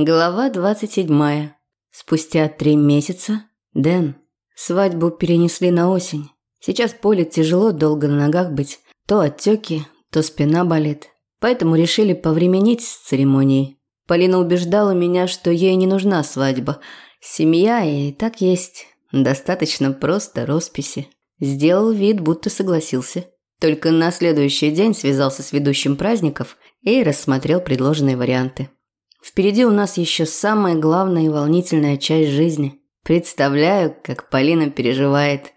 Глава 27. Спустя три месяца. Дэн. Свадьбу перенесли на осень. Сейчас Поле тяжело долго на ногах быть. То отеки, то спина болит. Поэтому решили повременить с церемонией. Полина убеждала меня, что ей не нужна свадьба. Семья и так есть. Достаточно просто росписи. Сделал вид, будто согласился. Только на следующий день связался с ведущим праздников и рассмотрел предложенные варианты. Впереди у нас еще самая главная и волнительная часть жизни. Представляю, как Полина переживает.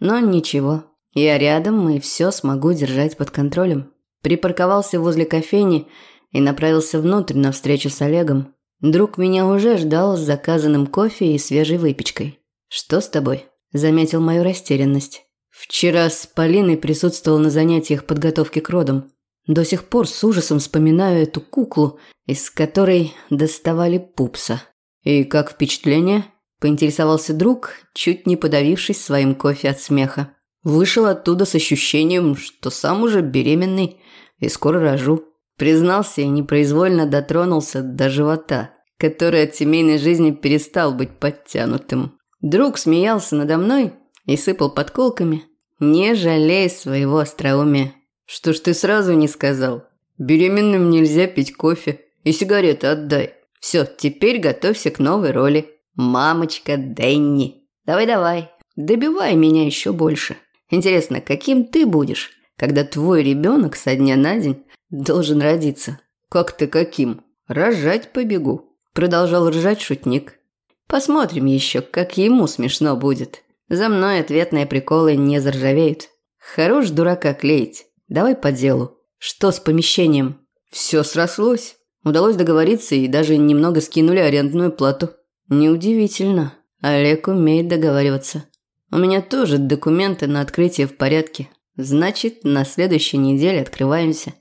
Но ничего, я рядом и все смогу держать под контролем. Припарковался возле кофейни и направился внутрь на встречу с Олегом. Друг меня уже ждал с заказанным кофе и свежей выпечкой. «Что с тобой?» – заметил мою растерянность. «Вчера с Полиной присутствовал на занятиях подготовки к родам. До сих пор с ужасом вспоминаю эту куклу, из которой доставали пупса. И как впечатление? Поинтересовался друг, чуть не подавившись своим кофе от смеха. Вышел оттуда с ощущением, что сам уже беременный и скоро рожу. Признался и непроизвольно дотронулся до живота, который от семейной жизни перестал быть подтянутым. Друг смеялся надо мной и сыпал подколками, не жалея своего остроумия. Что ж ты сразу не сказал? Беременным нельзя пить кофе. И сигареты отдай. Все, теперь готовься к новой роли. Мамочка Дэнни. Давай-давай, добивай меня еще больше. Интересно, каким ты будешь, когда твой ребенок со дня на день должен родиться? Как ты каким? Рожать побегу. Продолжал ржать шутник. Посмотрим еще, как ему смешно будет. За мной ответные приколы не заржавеют. Хорош дурака клеить. Давай по делу. Что с помещением? Все срослось. Удалось договориться и даже немного скинули арендную плату. Неудивительно. Олег умеет договариваться. У меня тоже документы на открытие в порядке. Значит, на следующей неделе открываемся.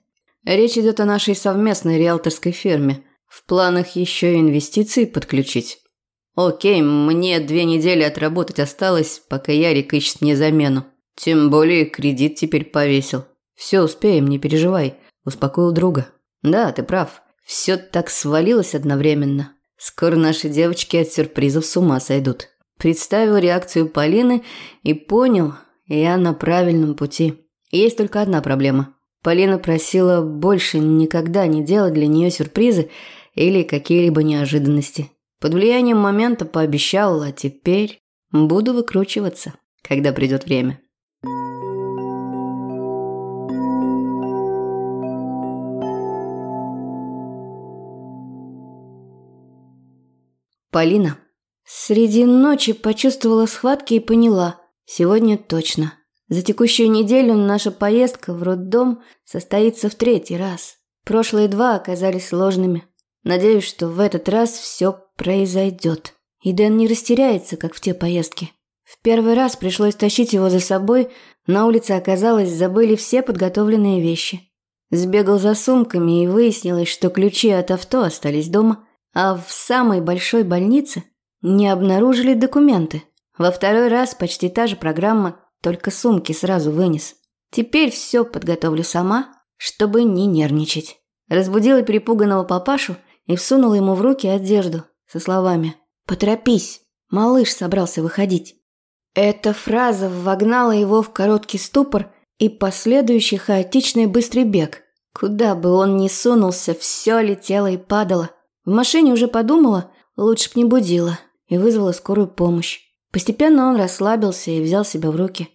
Речь идет о нашей совместной риэлторской фирме. В планах еще и инвестиции подключить. Окей, мне две недели отработать осталось, пока Ярик ищет мне замену. Тем более кредит теперь повесил. Все успеем, не переживай, успокоил друга. Да, ты прав. Все так свалилось одновременно. Скоро наши девочки от сюрпризов с ума сойдут. Представил реакцию Полины и понял, я на правильном пути. Есть только одна проблема. Полина просила больше никогда не делать для нее сюрпризы или какие-либо неожиданности. Под влиянием момента пообещал, а теперь буду выкручиваться, когда придет время. Полина. Среди ночи почувствовала схватки и поняла. Сегодня точно. За текущую неделю наша поездка в роддом состоится в третий раз. Прошлые два оказались сложными. Надеюсь, что в этот раз все произойдет. И Дэн не растеряется, как в те поездки. В первый раз пришлось тащить его за собой. На улице оказалось, забыли все подготовленные вещи. Сбегал за сумками и выяснилось, что ключи от авто остались дома – а в самой большой больнице не обнаружили документы. Во второй раз почти та же программа, только сумки сразу вынес. Теперь все подготовлю сама, чтобы не нервничать. Разбудила перепуганного папашу и всунула ему в руки одежду со словами «Поторопись, малыш собрался выходить». Эта фраза вогнала его в короткий ступор и последующий хаотичный быстрый бег. Куда бы он ни сунулся, все летело и падало – в машине уже подумала, лучше б не будила, и вызвала скорую помощь. Постепенно он расслабился и взял себя в руки.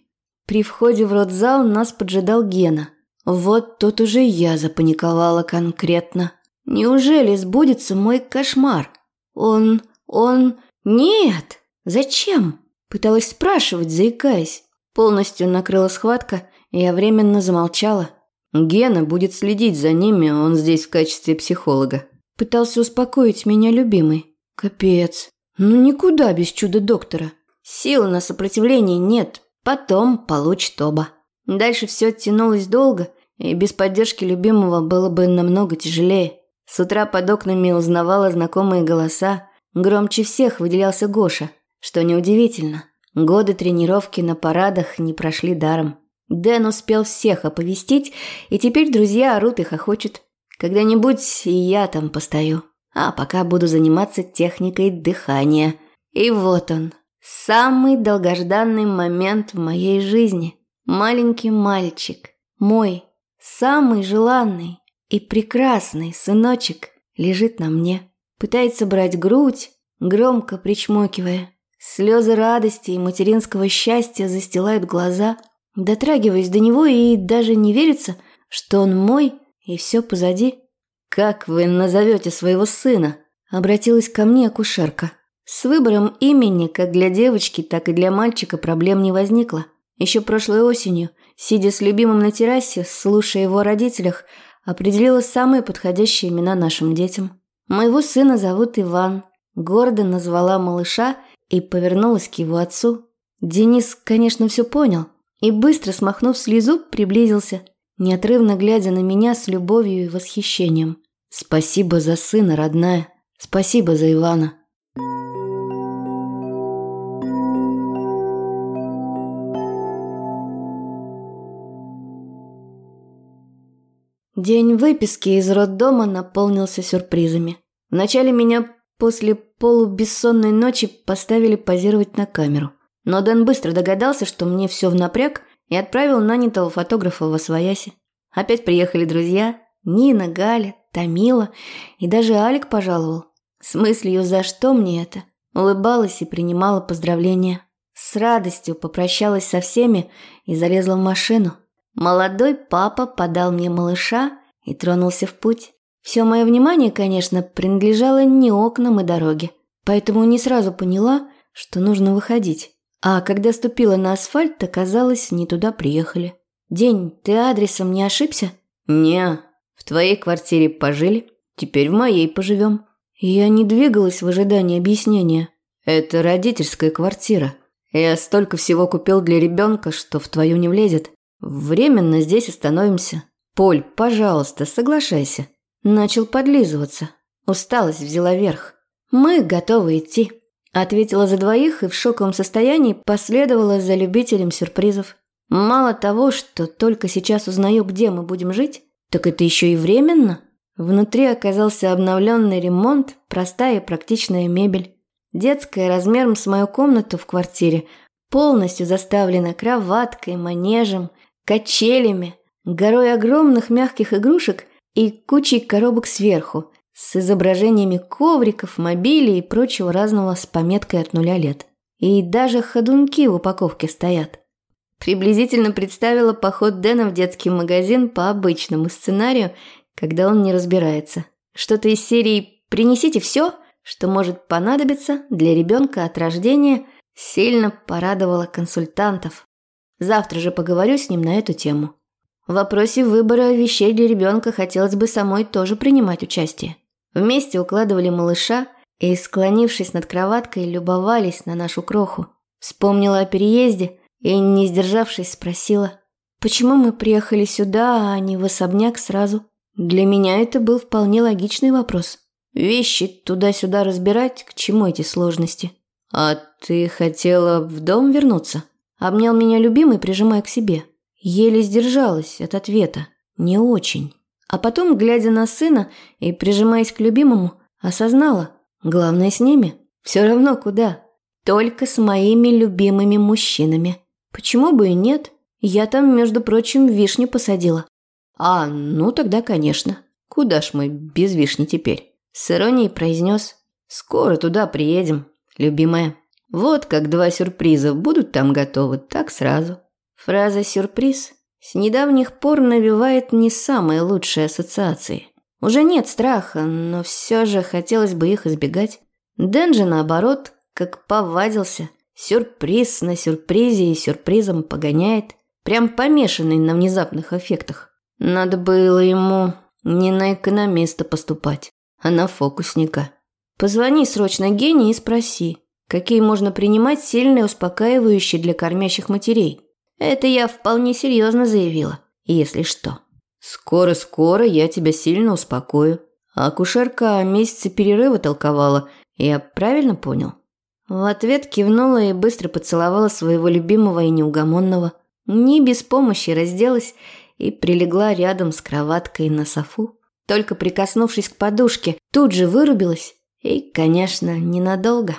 При входе в родзал нас поджидал Гена. Вот тут уже я запаниковала конкретно. Неужели сбудется мой кошмар? Он... он... Нет! Зачем? Пыталась спрашивать, заикаясь. Полностью накрыла схватка, и я временно замолчала. Гена будет следить за ними, он здесь в качестве психолога. Пытался успокоить меня любимый. Капец. Ну никуда без чуда-доктора. Сил на сопротивление нет. Потом получит оба. Дальше все тянулось долго, и без поддержки любимого было бы намного тяжелее. С утра под окнами узнавала знакомые голоса. Громче всех выделялся Гоша, что неудивительно. Годы тренировки на парадах не прошли даром. Дэн успел всех оповестить, и теперь друзья орут и хохочут. Когда-нибудь и я там постою. а пока буду заниматься техникой дыхания. И вот он, самый долгожданный момент в моей жизни. Маленький мальчик, мой, самый желанный и прекрасный сыночек, лежит на мне, пытается брать грудь, громко причмокивая. Слезы радости и материнского счастья застилают глаза. Дотрагиваюсь до него и даже не верится, что он мой и все позади. «Как вы назовете своего сына?» – обратилась ко мне акушерка. С выбором имени как для девочки, так и для мальчика проблем не возникло. Еще прошлой осенью, сидя с любимым на террасе, слушая его о родителях, определила самые подходящие имена нашим детям. Моего сына зовут Иван. Гордо назвала малыша и повернулась к его отцу. Денис, конечно, все понял и, быстро смахнув слезу, приблизился – неотрывно глядя на меня с любовью и восхищением. «Спасибо за сына, родная. Спасибо за Ивана». День выписки из роддома наполнился сюрпризами. Вначале меня после полубессонной ночи поставили позировать на камеру. Но Дэн быстро догадался, что мне все в напряг, и отправил нанятого фотографа в Освояси. Опять приехали друзья – Нина, Галя, Тамила и даже Алик пожаловал. С мыслью «за что мне это?» улыбалась и принимала поздравления. С радостью попрощалась со всеми и залезла в машину. Молодой папа подал мне малыша и тронулся в путь. Все мое внимание, конечно, принадлежало не окнам и дороге, поэтому не сразу поняла, что нужно выходить. А когда ступила на асфальт, оказалось, не туда приехали. «День, ты адресом не ошибся?» «Не, в твоей квартире пожили, теперь в моей поживем». Я не двигалась в ожидании объяснения. «Это родительская квартира. Я столько всего купил для ребенка, что в твою не влезет. Временно здесь остановимся. Поль, пожалуйста, соглашайся». Начал подлизываться. Усталость взяла верх. «Мы готовы идти». Ответила за двоих и в шоковом состоянии последовала за любителем сюрпризов. Мало того, что только сейчас узнаю, где мы будем жить, так это еще и временно. Внутри оказался обновленный ремонт, простая и практичная мебель. Детская размером с мою комнату в квартире полностью заставлена кроваткой, манежем, качелями, горой огромных мягких игрушек и кучей коробок сверху, с изображениями ковриков, мобилей и прочего разного с пометкой от нуля лет. И даже ходунки в упаковке стоят. Приблизительно представила поход Дэна в детский магазин по обычному сценарию, когда он не разбирается. Что-то из серии «Принесите все, что может понадобиться для ребенка от рождения» сильно порадовало консультантов. Завтра же поговорю с ним на эту тему. В вопросе выбора вещей для ребенка хотелось бы самой тоже принимать участие. Вместе укладывали малыша и, склонившись над кроваткой, любовались на нашу кроху. Вспомнила о переезде и, не сдержавшись, спросила, почему мы приехали сюда, а не в особняк сразу. Для меня это был вполне логичный вопрос. Вещи туда-сюда разбирать, к чему эти сложности? А ты хотела в дом вернуться? Обнял меня любимый, прижимая к себе. Еле сдержалась от ответа. Не очень. А потом, глядя на сына и прижимаясь к любимому, осознала, главное с ними, все равно куда, только с моими любимыми мужчинами. Почему бы и нет? Я там, между прочим, вишню посадила. А, ну тогда, конечно. Куда ж мы без вишни теперь? С иронией произнес. Скоро туда приедем, любимая. Вот как два сюрприза будут там готовы, так сразу. Фраза «сюрприз» с недавних пор навевает не самые лучшие ассоциации. Уже нет страха, но все же хотелось бы их избегать. Дэн же, наоборот, как повадился. Сюрприз на сюрпризе и сюрпризом погоняет. Прям помешанный на внезапных эффектах. Надо было ему не на экономиста поступать, а на фокусника. Позвони срочно Гене и спроси, какие можно принимать сильные успокаивающие для кормящих матерей. Это я вполне серьезно заявила, если что. Скоро-скоро я тебя сильно успокою. А акушерка о месяце перерыва толковала. Я правильно понял? В ответ кивнула и быстро поцеловала своего любимого и неугомонного. Не без помощи разделась и прилегла рядом с кроваткой на софу. только прикоснувшись к подушке, тут же вырубилась. И, конечно, ненадолго.